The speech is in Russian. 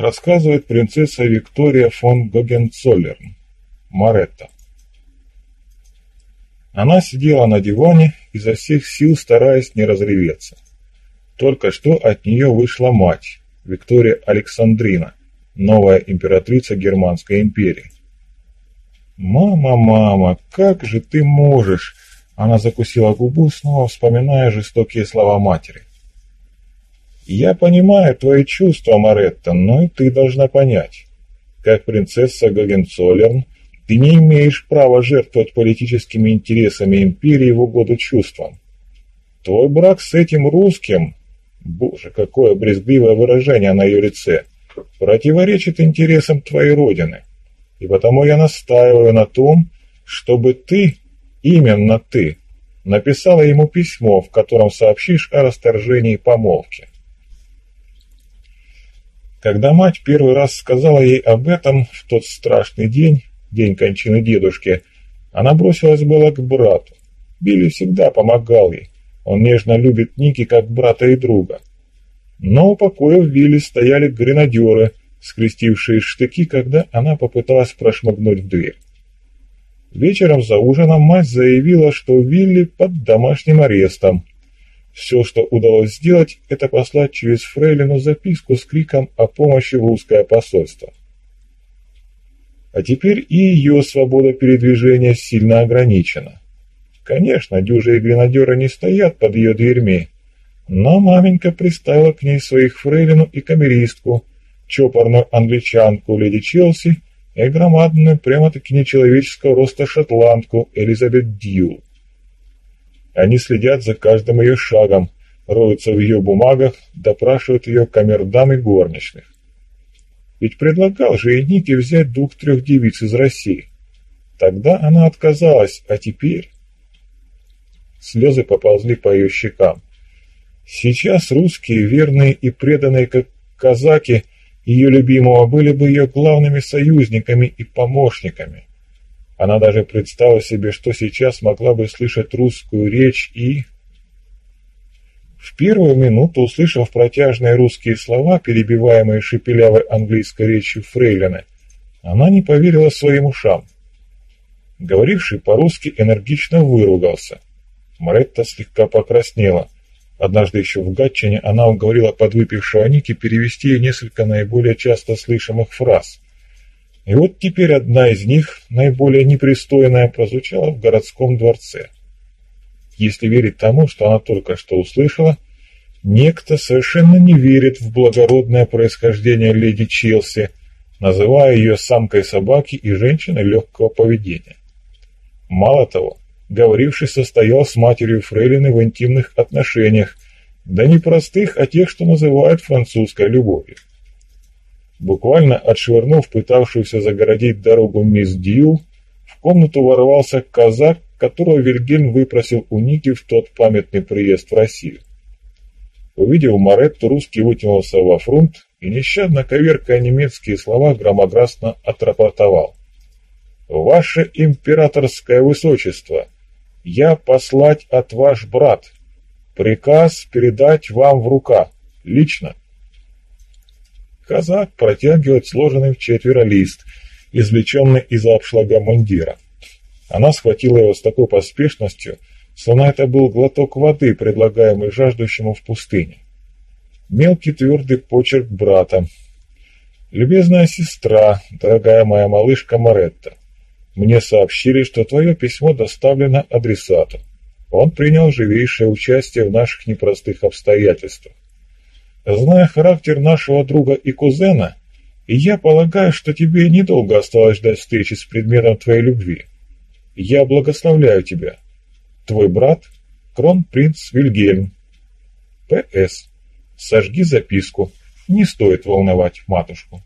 рассказывает принцесса Виктория фон Гогенцоллерн, Маретта. Она сидела на диване, изо всех сил стараясь не разреветься. Только что от нее вышла мать, Виктория Александрина, новая императрица Германской империи. «Мама, мама, как же ты можешь?» Она закусила губу, снова вспоминая жестокие слова матери. «Я понимаю твои чувства, Маретта, но и ты должна понять. Как принцесса Гогенцоллерн, ты не имеешь права жертвовать политическими интересами империи в угоду чувствам. Твой брак с этим русским, боже, какое брезгливое выражение на ее лице, противоречит интересам твоей родины. И потому я настаиваю на том, чтобы ты, именно ты, написала ему письмо, в котором сообщишь о расторжении помолвки. Когда мать первый раз сказала ей об этом в тот страшный день, день кончины дедушки, она бросилась была к брату. Билли всегда помогал ей. Он нежно любит Ники как брата и друга. Но у покоя в Вилле стояли гренадеры, скрестившие штыки, когда она попыталась прошмыгнуть в дверь. Вечером за ужином мать заявила, что Вилли под домашним арестом. Все, что удалось сделать, это послать через Фрейлину записку с криком о помощи в русское посольство. А теперь и ее свобода передвижения сильно ограничена. Конечно, дюжи и гренадеры не стоят под ее дверьми, но маменька приставила к ней своих фрейлину и камеристку, чопорную англичанку леди Челси и громадную, прямо-таки нечеловеческого роста шотландку Элизабет Дью. Они следят за каждым ее шагом, роются в ее бумагах, допрашивают ее камердам и горничных. Ведь предлагал же Нике взять двух-трех девиц из России. Тогда она отказалась, а теперь... Слезы поползли по ее щекам. Сейчас русские, верные и преданные, как казаки, ее любимого были бы ее главными союзниками и помощниками. Она даже представила себе, что сейчас могла бы слышать русскую речь и... В первую минуту, услышав протяжные русские слова, перебиваемые шепелявой английской речью Фрейлина, она не поверила своим ушам. Говоривший по-русски энергично выругался. Маретта слегка покраснела – Однажды еще в Гатчине она уговорила подвыпившего Ники перевести ей несколько наиболее часто слышимых фраз. И вот теперь одна из них, наиболее непристойная, прозвучала в городском дворце. Если верить тому, что она только что услышала, некто совершенно не верит в благородное происхождение леди Челси, называя ее самкой собаки и женщиной легкого поведения. Мало того, говоривший состоял с матерью Фрейлины в интимных отношениях, да не простых, а тех, что называют французской любовью. Буквально отшвырнув пытавшуюся загородить дорогу мисс Дью, в комнату ворвался казак, которого Вильгельм выпросил у Ники в тот памятный приезд в Россию. Увидев Маретту, русский вытянулся во фронт и, нещадно коверкая немецкие слова, громогласно отрапортовал. «Ваше императорское высочество!» Я послать от ваш брат. Приказ передать вам в рука. Лично. Казак протягивает сложенный в четверо лист, извлеченный из обшлага мундира. Она схватила его с такой поспешностью, словно это был глоток воды, предлагаемый жаждущему в пустыне. Мелкий твердый почерк брата. «Любезная сестра, дорогая моя малышка Моретта, мне сообщили, что твое письмо доставлено адресату. Он принял живейшее участие в наших непростых обстоятельствах. Зная характер нашего друга и кузена, я полагаю, что тебе недолго осталось ждать встречи с предметом твоей любви. Я благословляю тебя. Твой брат, кронпринц Вильгельм. П.С. Сожги записку. Не стоит волновать матушку.